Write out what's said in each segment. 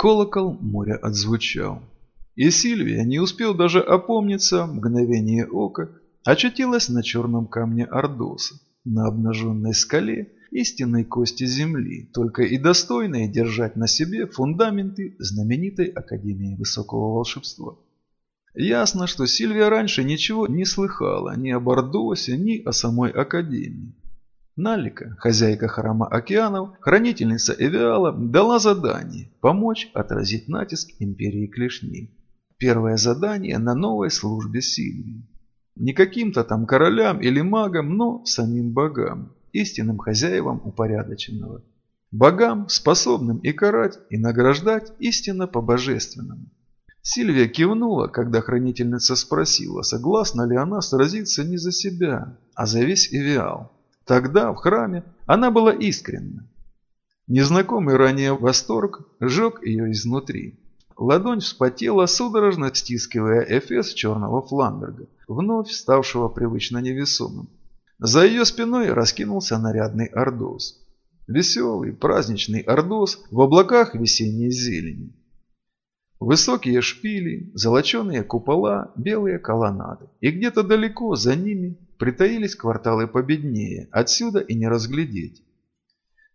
Колокол моря отзвучал. И Сильвия не успел даже опомниться, мгновение ока, очутилась на черном камне Ордоса, на обнаженной скале истинной кости земли, только и достойной держать на себе фундаменты знаменитой Академии Высокого Волшебства. Ясно, что Сильвия раньше ничего не слыхала ни об Ордосе, ни о самой Академии. Налика, хозяйка храма океанов, хранительница Эвиала, дала задание помочь отразить натиск империи клешней. Первое задание на новой службе Сильвии. Не каким-то там королям или магам, но самим богам, истинным хозяевам упорядоченного. Богам, способным и карать, и награждать истинно по-божественному. Сильвия кивнула, когда хранительница спросила, согласна ли она сразиться не за себя, а за весь Эвиал. Тогда, в храме, она была искренна. Незнакомый ранее восторг сжег ее изнутри. Ладонь вспотела, судорожно стискивая эфес черного фламберга, вновь ставшего привычно невесомым. За ее спиной раскинулся нарядный ордос. Веселый, праздничный ордос в облаках весенней зелени. Высокие шпили, золоченые купола, белые колоннады. И где-то далеко за ними притаились кварталы победнее, отсюда и не разглядеть.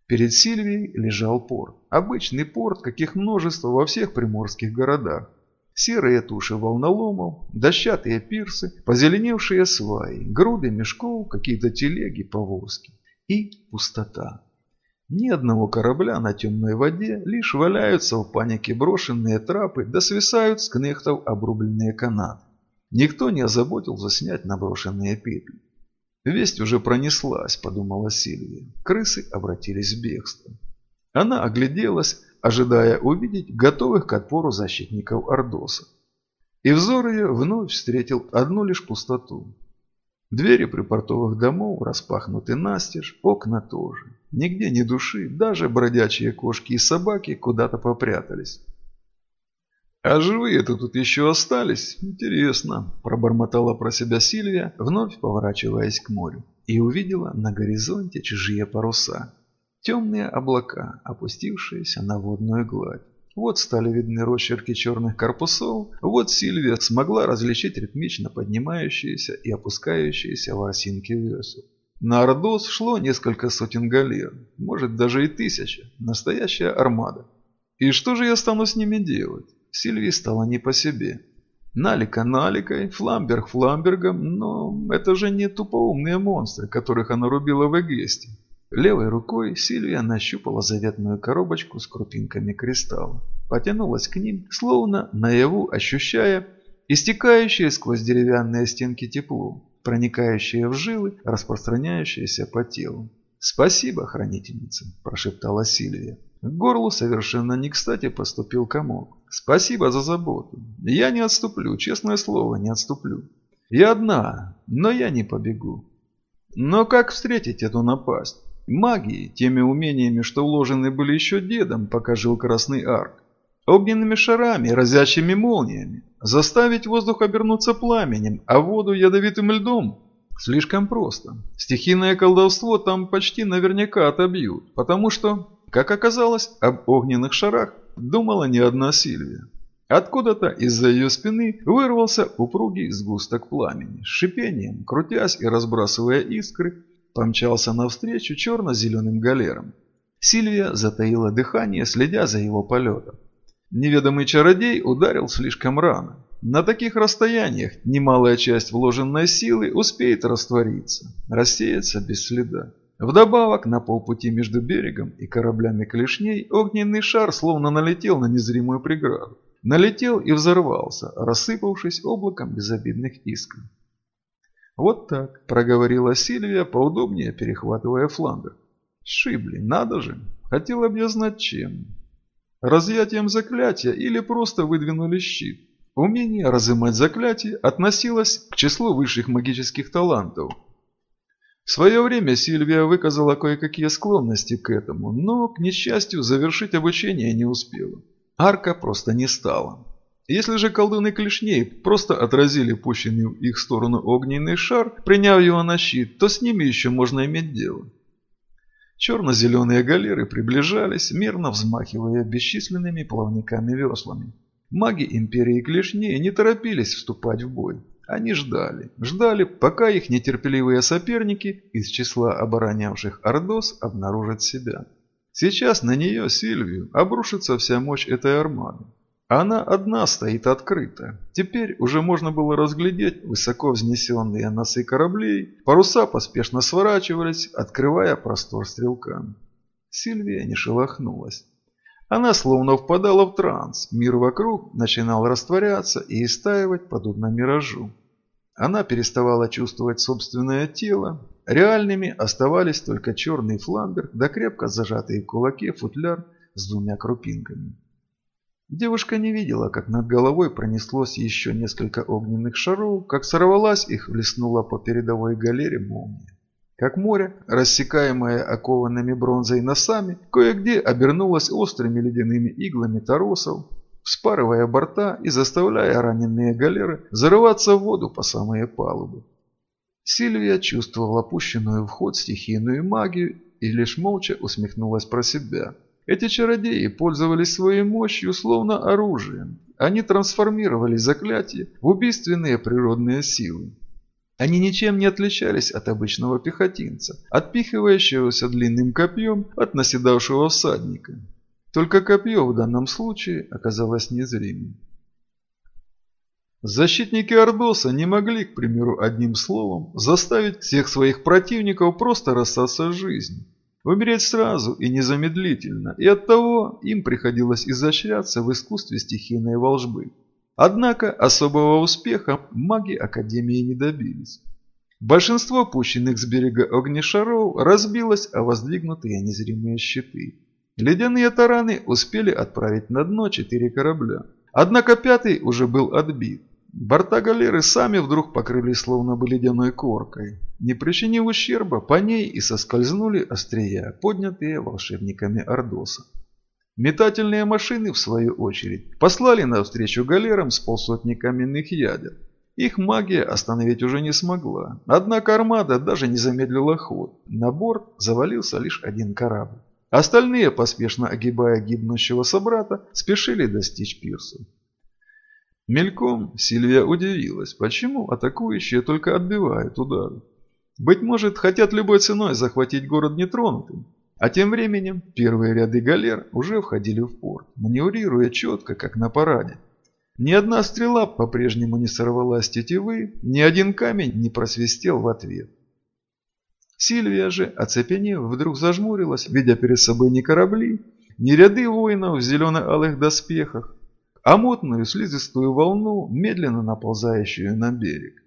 Перед Сильвией лежал порт. Обычный порт, каких множество во всех приморских городах. Серые туши волноломов, дощатые пирсы, позеленевшие сваи, груды мешков, какие-то телеги, повозки. И пустота. Ни одного корабля на темной воде, лишь валяются в панике брошенные трапы, да свисают с кнехтов обрубленные канаты. Никто не озаботился снять наброшенные петли. Весть уже пронеслась, подумала Сильвия. Крысы обратились в бегство. Она огляделась, ожидая увидеть готовых к отпору защитников Ордоса. И взор ее вновь встретил одну лишь пустоту. Двери припортовых домов распахнуты настежь, окна тоже. Нигде ни души, даже бродячие кошки и собаки куда-то попрятались. «А живые-то тут еще остались? Интересно», – пробормотала про себя Сильвия, вновь поворачиваясь к морю, и увидела на горизонте чужие паруса. Темные облака, опустившиеся на водную гладь. Вот стали видны росчерки черных корпусов, вот Сильвия смогла различить ритмично поднимающиеся и опускающиеся ворсинки весел. На Ордос шло несколько сотен галер, может даже и тысяча, настоящая армада. И что же я стану с ними делать? Сильвии стало не по себе. Налика наликой, Фламберг Фламбергом, но это же не тупоумные монстры, которых она рубила в Эгесте. Левой рукой Сильвия нащупала заветную коробочку с крупинками кристалла. Потянулась к ним, словно наяву ощущая истекающее сквозь деревянные стенки тепло, проникающее в жилы, распространяющееся по телу. «Спасибо, хранительница», – прошептала Сильвия. К горлу совершенно не кстати поступил комок. «Спасибо за заботу. Я не отступлю, честное слово, не отступлю. Я одна, но я не побегу». Но как встретить эту напасть? Магией, теми умениями, что вложены были еще дедом, пока жил Красный Арк. Огненными шарами, разящими молниями. Заставить воздух обернуться пламенем, а воду ядовитым льдом? Слишком просто. Стихийное колдовство там почти наверняка отобьют, потому что, как оказалось, об огненных шарах думала не одна Сильвия. Откуда-то из-за ее спины вырвался упругий сгусток пламени, с шипением, крутясь и разбрасывая искры, Помчался навстречу черно-зеленым галерам. Сильвия затаила дыхание, следя за его полетом. Неведомый чародей ударил слишком рано. На таких расстояниях немалая часть вложенной силы успеет раствориться, рассеяться без следа. Вдобавок, на полпути между берегом и кораблями клешней огненный шар словно налетел на незримую преграду. Налетел и взорвался, рассыпавшись облаком безобидных искр. «Вот так», – проговорила Сильвия, поудобнее перехватывая флангер. «Шибли, надо же! Хотела бы я знать, чем. Разъятием заклятия или просто выдвинули щит. Умение разымать заклятие относилось к числу высших магических талантов. В свое время Сильвия выказала кое-какие склонности к этому, но, к несчастью, завершить обучение не успела. Арка просто не стала. Если же колдуны клешней просто отразили пущенный в их сторону огненный шар, приняв его на щит, то с ними еще можно иметь дело. Черно-зеленые галеры приближались, мерно взмахивая бесчисленными плавниками-веслами. Маги Империи Клешней не торопились вступать в бой. Они ждали, ждали, пока их нетерпеливые соперники из числа оборонявших Ордос обнаружат себя. Сейчас на нее, Сильвию, обрушится вся мощь этой армады. Она одна стоит открыто. Теперь уже можно было разглядеть высоко взнесенные носы кораблей, паруса поспешно сворачивались, открывая простор стрелкам. Сильвия не шелохнулась. Она словно впадала в транс, мир вокруг начинал растворяться и истаивать подобно миражу. Она переставала чувствовать собственное тело, реальными оставались только черный фландер да крепко зажатый в кулаке футляр с двумя крупинками. Девушка не видела, как над головой пронеслось еще несколько огненных шаров, как сорвалась и хлестнула по передовой галере молния. Как море, рассекаемое окованными бронзой носами, кое-где обернулось острыми ледяными иглами торосов, вспарывая борта и заставляя раненые галеры зарываться в воду по самые палубы. Сильвия чувствовала опущенную в ход стихийную магию и лишь молча усмехнулась про себя – эти чародеи пользовались своей мощью словно оружием. Они трансформировали заклятия в убийственные природные силы. Они ничем не отличались от обычного пехотинца, отпихивающегося длинным копьем от наседавшего всадника. Только копье в данном случае оказалось незримым. Защитники Ордоса не могли, к примеру, одним словом, заставить всех своих противников просто расстаться с жизнью. Умереть сразу и незамедлительно, и оттого им приходилось изощряться в искусстве стихийной волжбы. Однако особого успеха маги Академии не добились. Большинство пущенных с берега огнешаров разбилось о воздвигнутые незримые щиты. Ледяные тараны успели отправить на дно четыре корабля. Однако пятый уже был отбит. Борта галеры сами вдруг покрылись словно бы ледяной коркой. Не причинив ущерба, по ней и соскользнули острия, поднятые волшебниками Ордоса. Метательные машины, в свою очередь, послали навстречу галерам с полсотни каменных ядер. Их магия остановить уже не смогла, однако армада даже не замедлила ход. На борт завалился лишь один корабль. Остальные, поспешно огибая гибнущего собрата, спешили достичь пирса. Мельком Сильвия удивилась, почему атакующие только отбивают удары. Быть может, хотят любой ценой захватить город нетронутым. А тем временем первые ряды галер уже входили в порт, маневрируя четко, как на параде. Ни одна стрела по-прежнему не сорвалась тетивы, ни один камень не просвистел в ответ. Сильвия же, оцепенев, вдруг зажмурилась, видя перед собой не корабли, не ряды воинов в зелено-алых доспехах, а мутную слизистую волну, медленно наползающую на берег.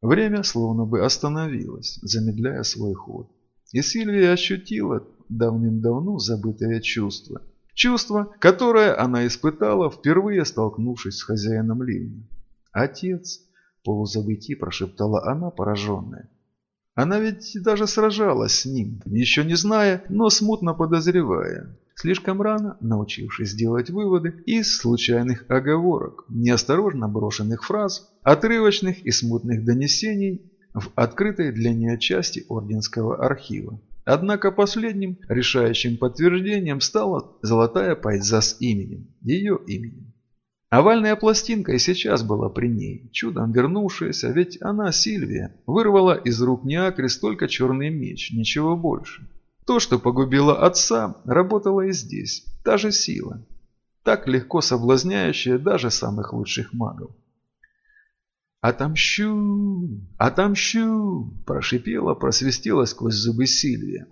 Время словно бы остановилось, замедляя свой ход. И Сильвия ощутила давным-давно забытое чувство. Чувство, которое она испытала, впервые столкнувшись с хозяином ливня. «Отец!» – полузабыти прошептала она, пораженная. Она ведь даже сражалась с ним, еще не зная, но смутно подозревая. Слишком рано научившись делать выводы из случайных оговорок, неосторожно брошенных фраз, отрывочных и смутных донесений в открытой для нее части Орденского архива. Однако последним решающим подтверждением стала золотая пайза с именем, ее именем. Овальная пластинка и сейчас была при ней, чудом вернувшаяся, ведь она, Сильвия, вырвала из рук Неакрис только черный меч, ничего больше. То, что погубило отца, работало и здесь. Та же сила. Так легко соблазняющая даже самых лучших магов. «Отомщу! Отомщу!» – прошипела, просвистела сквозь зубы Сильвия.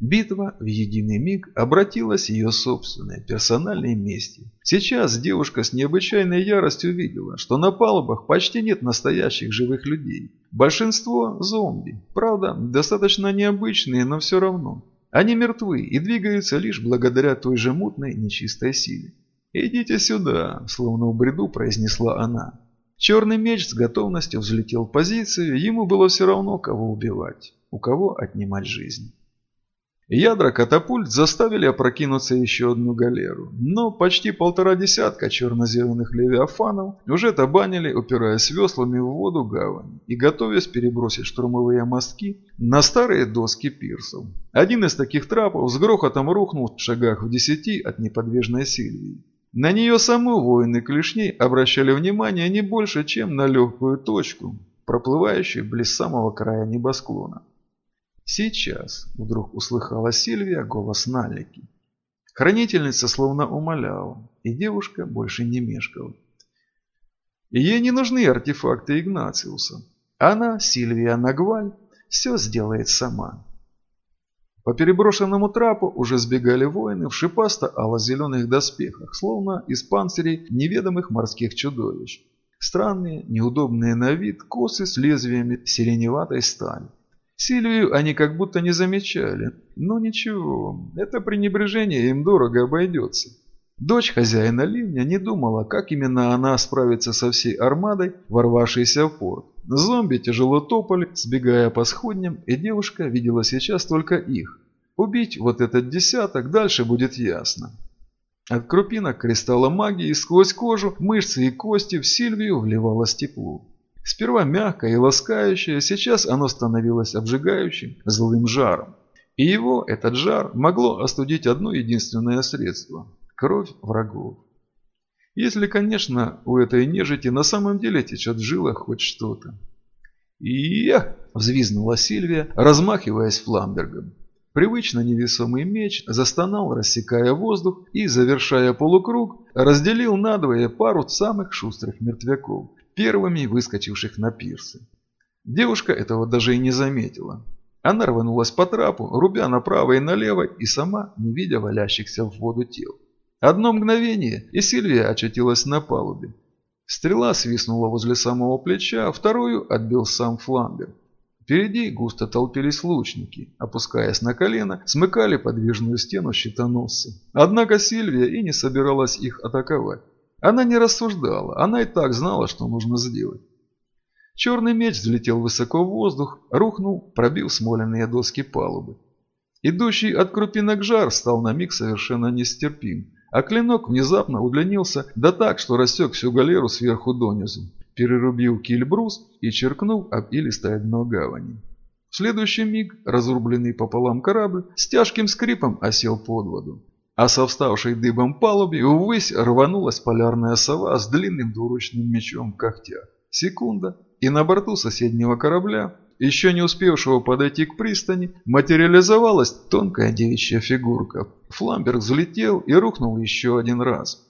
Битва в единый миг обратилась ее собственной персональной мести. Сейчас девушка с необычайной яростью видела, что на палубах почти нет настоящих живых людей. Большинство – зомби. Правда, достаточно необычные, но все равно. Они мертвы и двигаются лишь благодаря той же мутной нечистой силе. «Идите сюда», – словно в бреду произнесла она. Черный меч с готовностью взлетел в позицию, ему было все равно, кого убивать, у кого отнимать жизнь. Ядра катапульт заставили опрокинуться еще одну галеру, но почти полтора десятка черно-зеленых левиафанов уже табанили, упираясь веслами в воду гавани и готовясь перебросить штурмовые мостки на старые доски пирсов. Один из таких трапов с грохотом рухнул в шагах в десяти от неподвижной Сильвии. На нее саму воины клешней обращали внимание не больше, чем на легкую точку, проплывающую близ самого края небосклона. Сейчас вдруг услыхала Сильвия голос Налики. Хранительница словно умоляла, и девушка больше не мешкала. Ей не нужны артефакты Игнациуса. Она, Сильвия Нагваль, все сделает сама. По переброшенному трапу уже сбегали воины в шипасто-ало-зеленых доспехах, словно из панцирей неведомых морских чудовищ. Странные, неудобные на вид косы с лезвиями сиреневатой стали. Сильвию они как будто не замечали. Но ничего, это пренебрежение им дорого обойдется. Дочь хозяина ливня не думала, как именно она справится со всей армадой, ворвавшейся в порт. Зомби тяжело топали, сбегая по сходням, и девушка видела сейчас только их. Убить вот этот десяток дальше будет ясно. От крупинок кристалла магии сквозь кожу, мышцы и кости в Сильвию вливалось тепло. Сперва мягкое и ласкающее, сейчас оно становилось обжигающим, злым жаром. И его, этот жар, могло остудить одно единственное средство – кровь врагов. Если, конечно, у этой нежити на самом деле течет в жилах хоть что-то. «Иях!» – взвизнула Сильвия, размахиваясь фламбергом. Привычно невесомый меч застонал, рассекая воздух и, завершая полукруг, разделил надвое пару самых шустрых мертвяков, первыми выскочивших на пирсы. Девушка этого даже и не заметила. Она рванулась по трапу, рубя направо и налево, и сама, не видя валящихся в воду тел. Одно мгновение, и Сильвия очутилась на палубе. Стрела свистнула возле самого плеча, а вторую отбил сам Фламбер. Впереди густо толпились лучники, опускаясь на колено, смыкали подвижную стену щитоносцы. Однако Сильвия и не собиралась их атаковать. Она не рассуждала, она и так знала, что нужно сделать. Черный меч взлетел высоко в воздух, рухнул, пробил смоленные доски палубы. Идущий от крупинок жар стал на миг совершенно нестерпим, а клинок внезапно удлинился, да так, что рассек всю галеру сверху донизу, перерубил кильбрус и черкнул об илистое дно гавани. В следующий миг разрубленный пополам корабль с тяжким скрипом осел под воду а со вставшей дыбом палубе увысь рванулась полярная сова с длинным двуручным мечом в когтях. Секунда, и на борту соседнего корабля, еще не успевшего подойти к пристани, материализовалась тонкая девичья фигурка. Фламберг взлетел и рухнул еще один раз.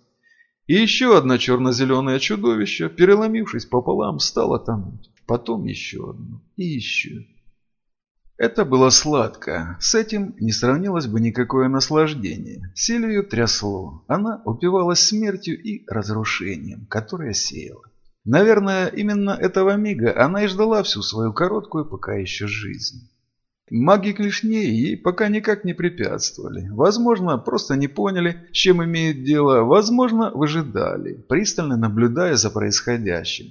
И еще одно черно-зеленое чудовище, переломившись пополам, стало тонуть. Потом еще одно. И еще. Это было сладко. С этим не сравнилось бы никакое наслаждение. Сильвию трясло. Она упивалась смертью и разрушением, которое сеяла. Наверное, именно этого мига она и ждала всю свою короткую пока еще жизнь. Маги клешней ей пока никак не препятствовали. Возможно, просто не поняли, с чем имеют дело. Возможно, выжидали, пристально наблюдая за происходящим.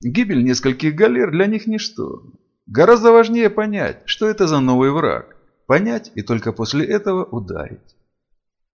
Гибель нескольких галер для них ничто. Гораздо важнее понять, что это за новый враг. Понять и только после этого ударить.